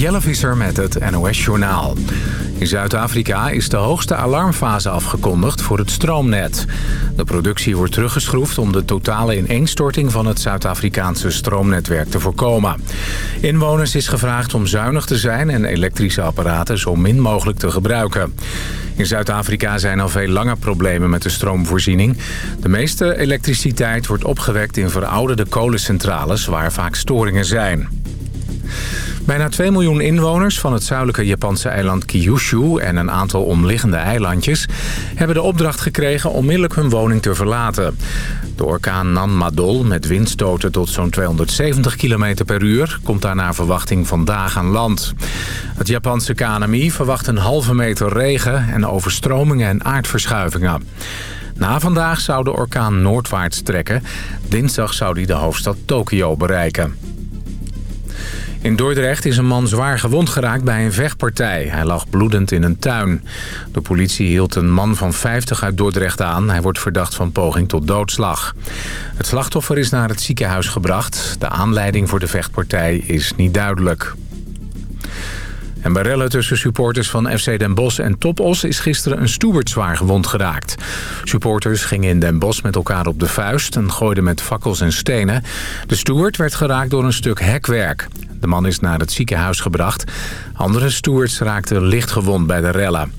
Jelle Visser met het NOS-journaal. In Zuid-Afrika is de hoogste alarmfase afgekondigd voor het stroomnet. De productie wordt teruggeschroefd om de totale ineenstorting van het Zuid-Afrikaanse stroomnetwerk te voorkomen. Inwoners is gevraagd om zuinig te zijn en elektrische apparaten zo min mogelijk te gebruiken. In Zuid-Afrika zijn al veel langer problemen met de stroomvoorziening. De meeste elektriciteit wordt opgewekt in verouderde kolencentrales waar vaak storingen zijn. Bijna 2 miljoen inwoners van het zuidelijke Japanse eiland Kyushu... en een aantal omliggende eilandjes... hebben de opdracht gekregen onmiddellijk hun woning te verlaten. De orkaan Nanmadol met windstoten tot zo'n 270 km per uur... komt daar naar verwachting vandaag aan land. Het Japanse KNMI verwacht een halve meter regen... en overstromingen en aardverschuivingen. Na vandaag zou de orkaan noordwaarts trekken. Dinsdag zou die de hoofdstad Tokio bereiken. In Dordrecht is een man zwaar gewond geraakt bij een vechtpartij. Hij lag bloedend in een tuin. De politie hield een man van 50 uit Dordrecht aan. Hij wordt verdacht van poging tot doodslag. Het slachtoffer is naar het ziekenhuis gebracht. De aanleiding voor de vechtpartij is niet duidelijk. En bij rellen tussen supporters van FC Den Bosch en Topos is gisteren een steward zwaar gewond geraakt. Supporters gingen in Den Bosch met elkaar op de vuist en gooiden met fakkels en stenen. De steward werd geraakt door een stuk hekwerk. De man is naar het ziekenhuis gebracht. Andere stewards raakten licht gewond bij de rellen.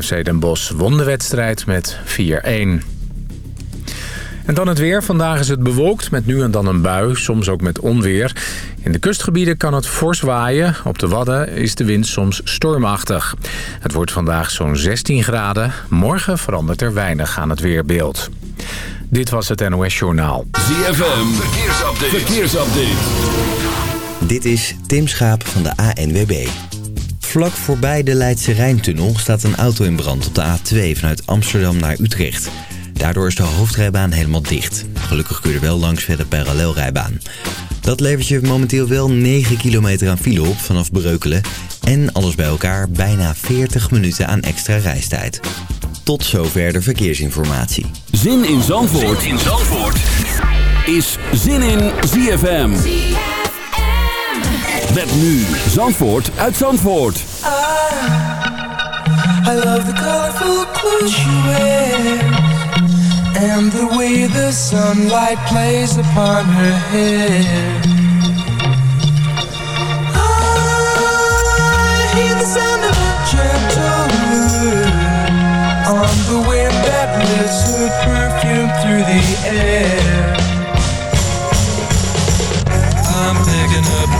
FC Den Bosch won de wedstrijd met 4-1. En dan het weer. Vandaag is het bewolkt met nu en dan een bui, soms ook met onweer. In de kustgebieden kan het fors waaien. Op de Wadden is de wind soms stormachtig. Het wordt vandaag zo'n 16 graden. Morgen verandert er weinig aan het weerbeeld. Dit was het NOS Journaal. ZFM, verkeersupdate. verkeersupdate. Dit is Tim Schaap van de ANWB. Vlak voorbij de Leidse Rijntunnel staat een auto in brand op de A2 vanuit Amsterdam naar Utrecht. Daardoor is de hoofdrijbaan helemaal dicht. Gelukkig kun je er wel langs verder parallelrijbaan. Dat levert je momenteel wel 9 kilometer aan file op vanaf Breukelen. En alles bij elkaar bijna 40 minuten aan extra reistijd. Tot zover de verkeersinformatie. Zin in Zandvoort, zin in Zandvoort. is Zin in ZFM. Met nu Zandvoort uit Zandvoort. I, I love the colorful clothes And the way the sunlight plays upon her hair. I hear the sound of a gentle wind On the wind that lifts her perfume through the air. I'm picking up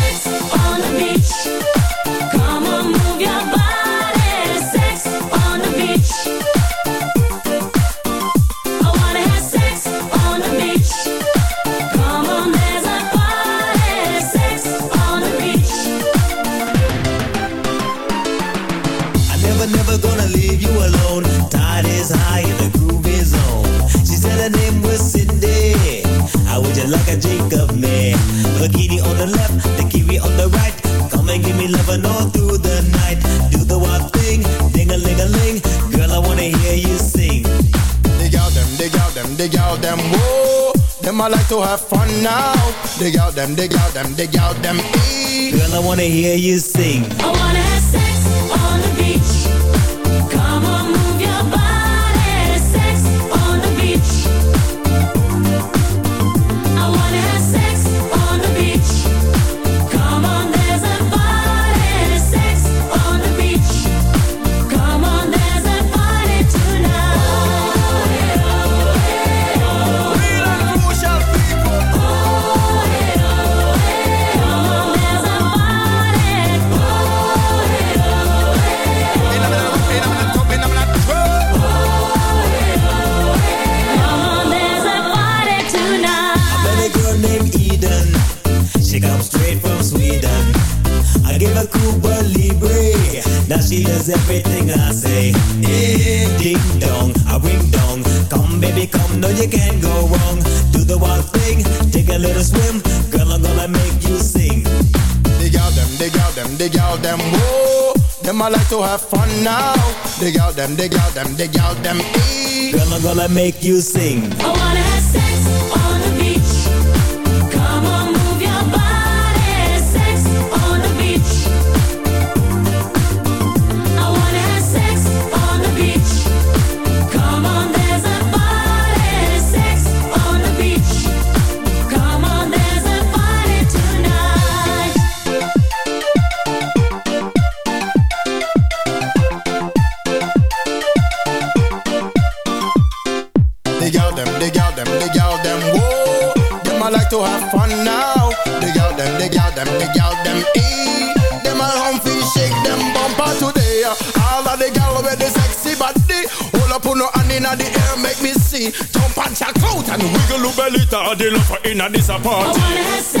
dig out them, whoa. Them I like to have fun now. Dig out them, dig out them, dig out them. Girl, I wanna hear you sing. I wanna sing. to have fun now. Dig out them, dig out them, dig out them. Eat. I'm gonna make you sing. Well, it all the love for inner this.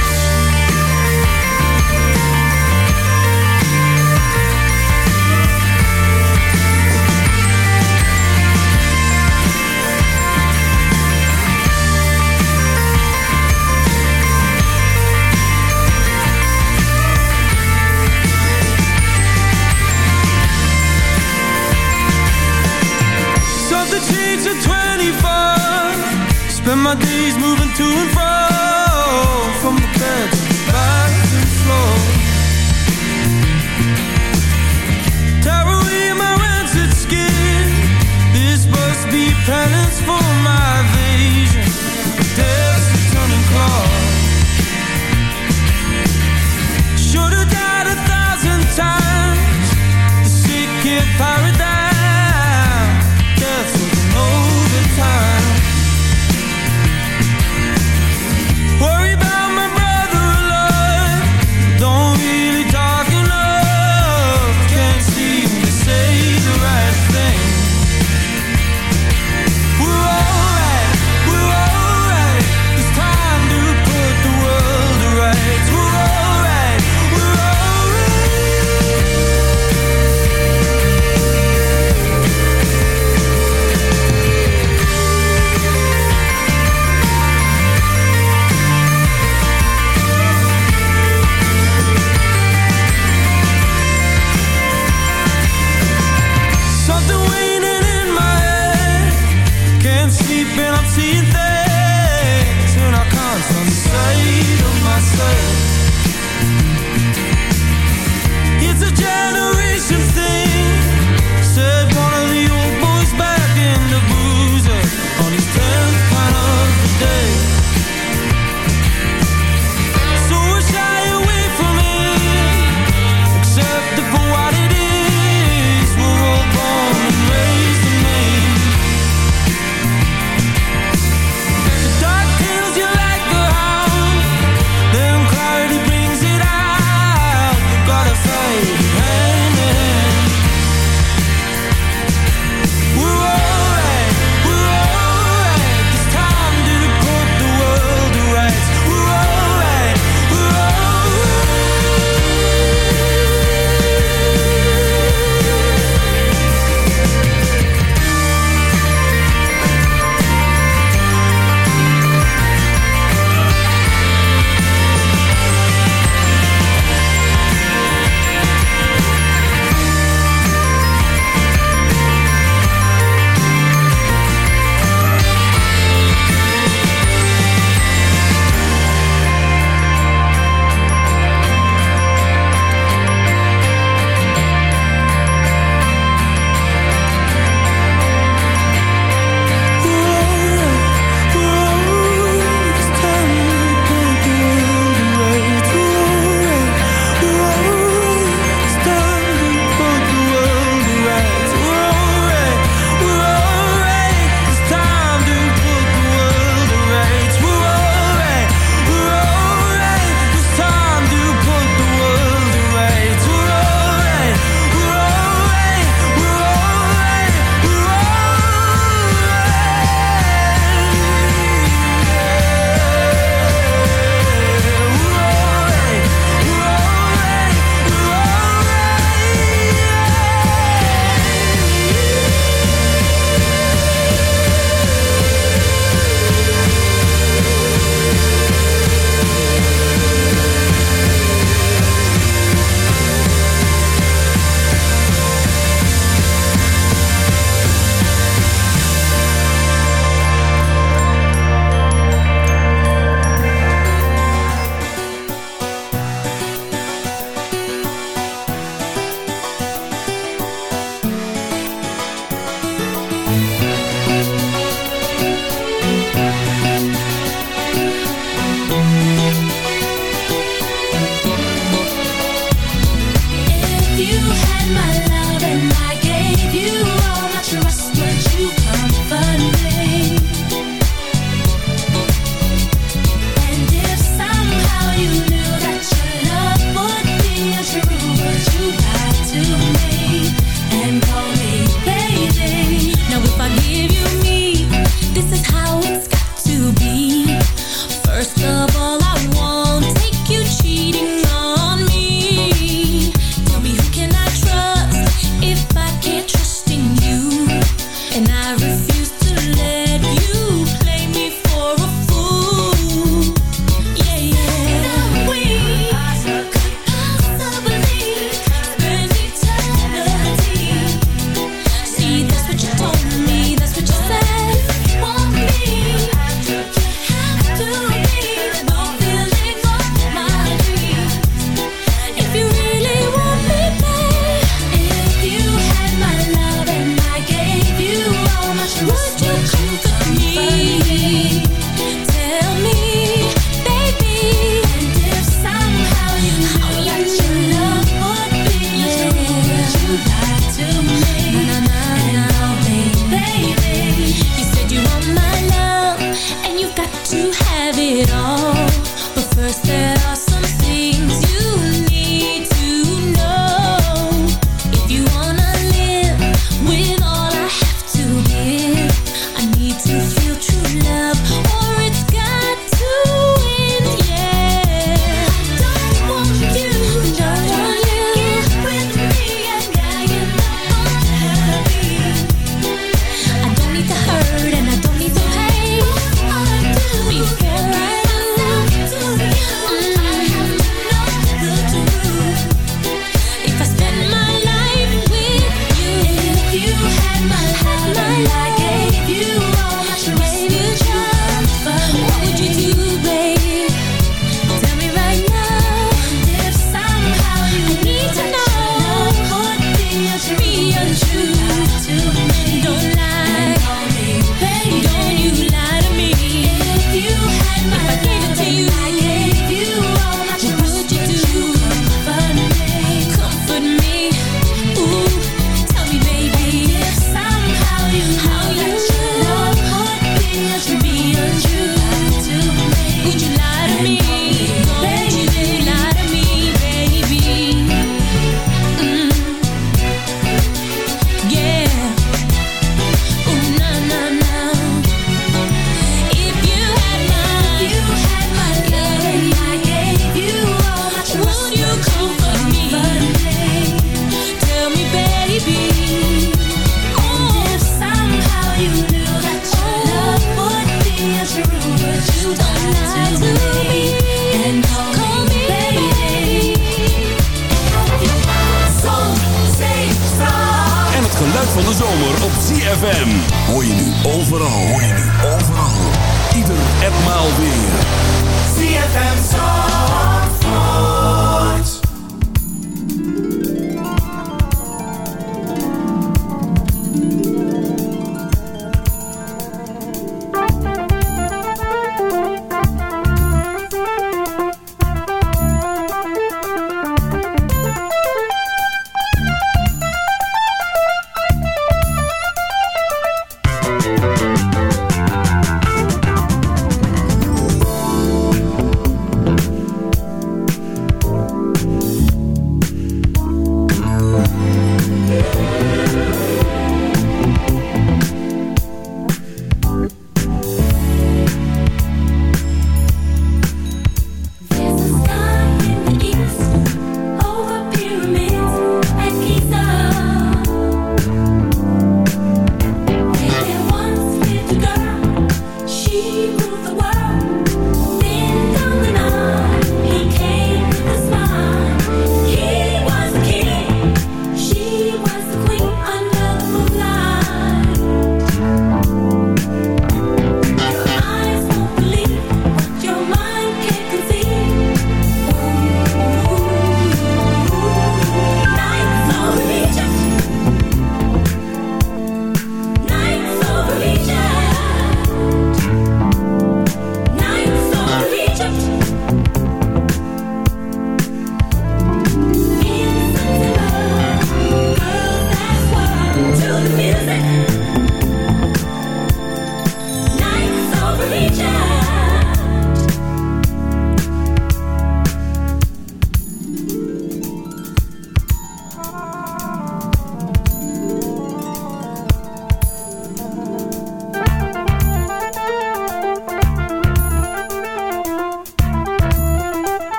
Spend my days moving to and fro. From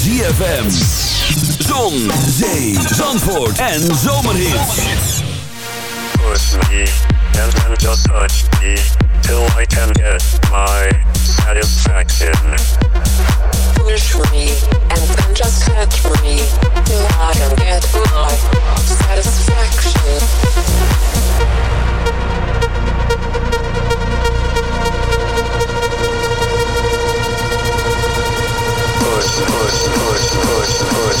ZFM. Zon, zee, zandvoort en zomerhits. Push me, and then just touch me till I can get my satisfaction. Push me, and then just touch me till I can get my satisfaction. Push, push, push, push,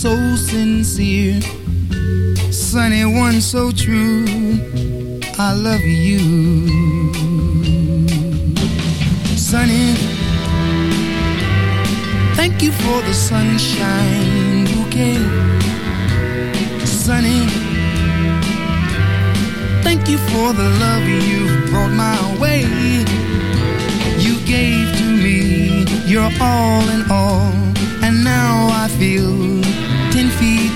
So sincere. Sunny one so true. I love you. Sunny, thank you for the sunshine bouquet. Sunny, thank you for the love you've brought my way. You gave to me your all in all, and now I feel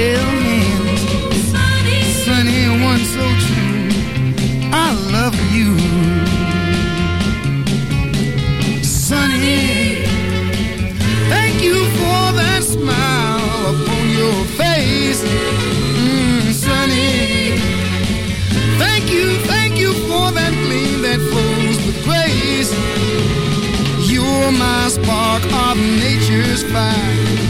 held hands. Sunny, one so true. I love you. Sunny, thank you for that smile upon your face. Mm, sunny, thank you, thank you for that gleam that flows with grace. You're my spark of nature's fire.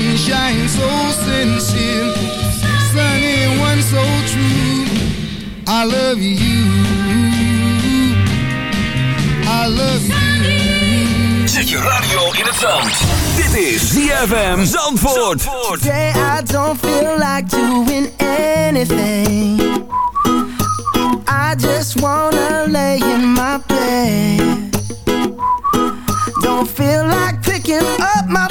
shines so sincere. Sunny one so true. I love you. I love you. Zet je radio in het zand. Dit is ZFM Zandvoort. Today I don't feel like doing anything. I just wanna lay in my bed. Don't feel like picking up my phone, so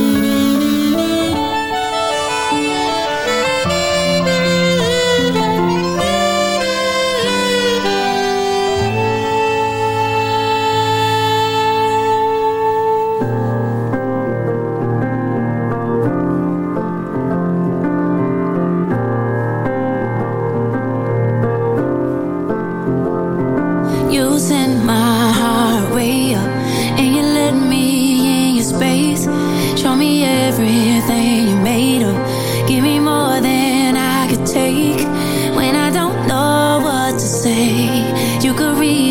You could read